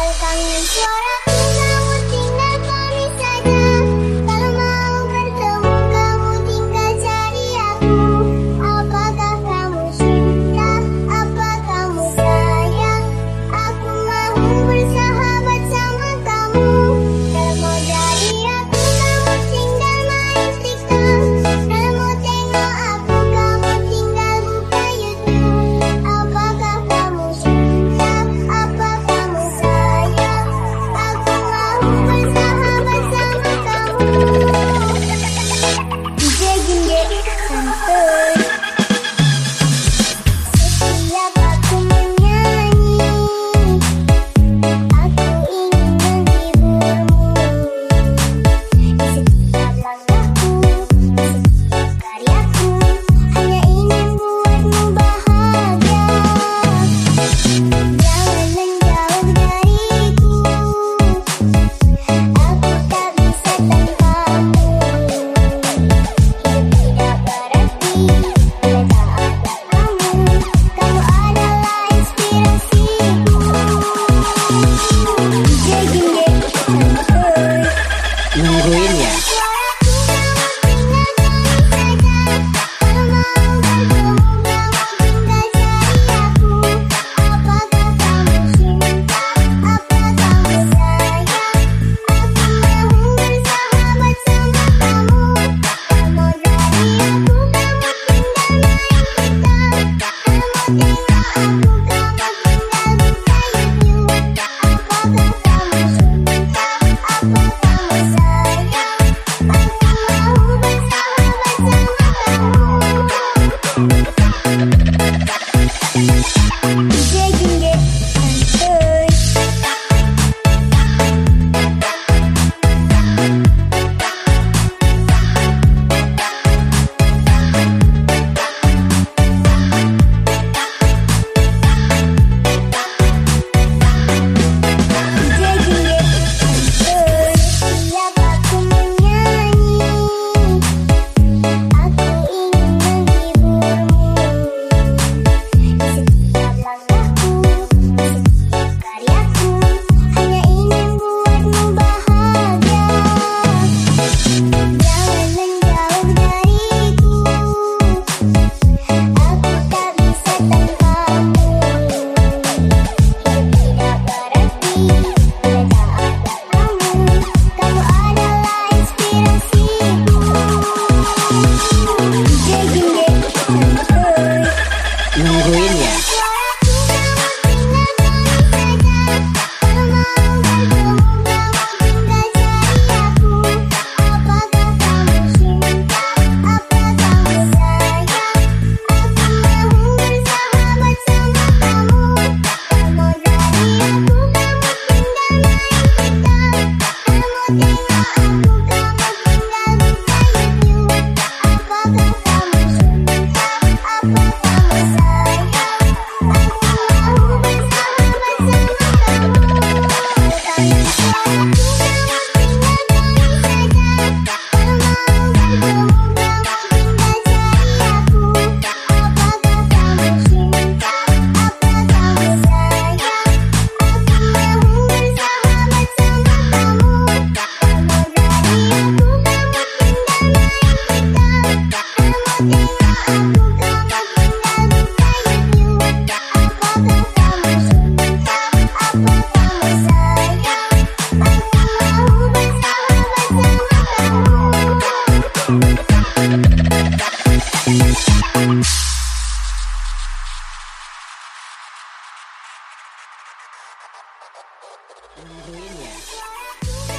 I'm cho Mania.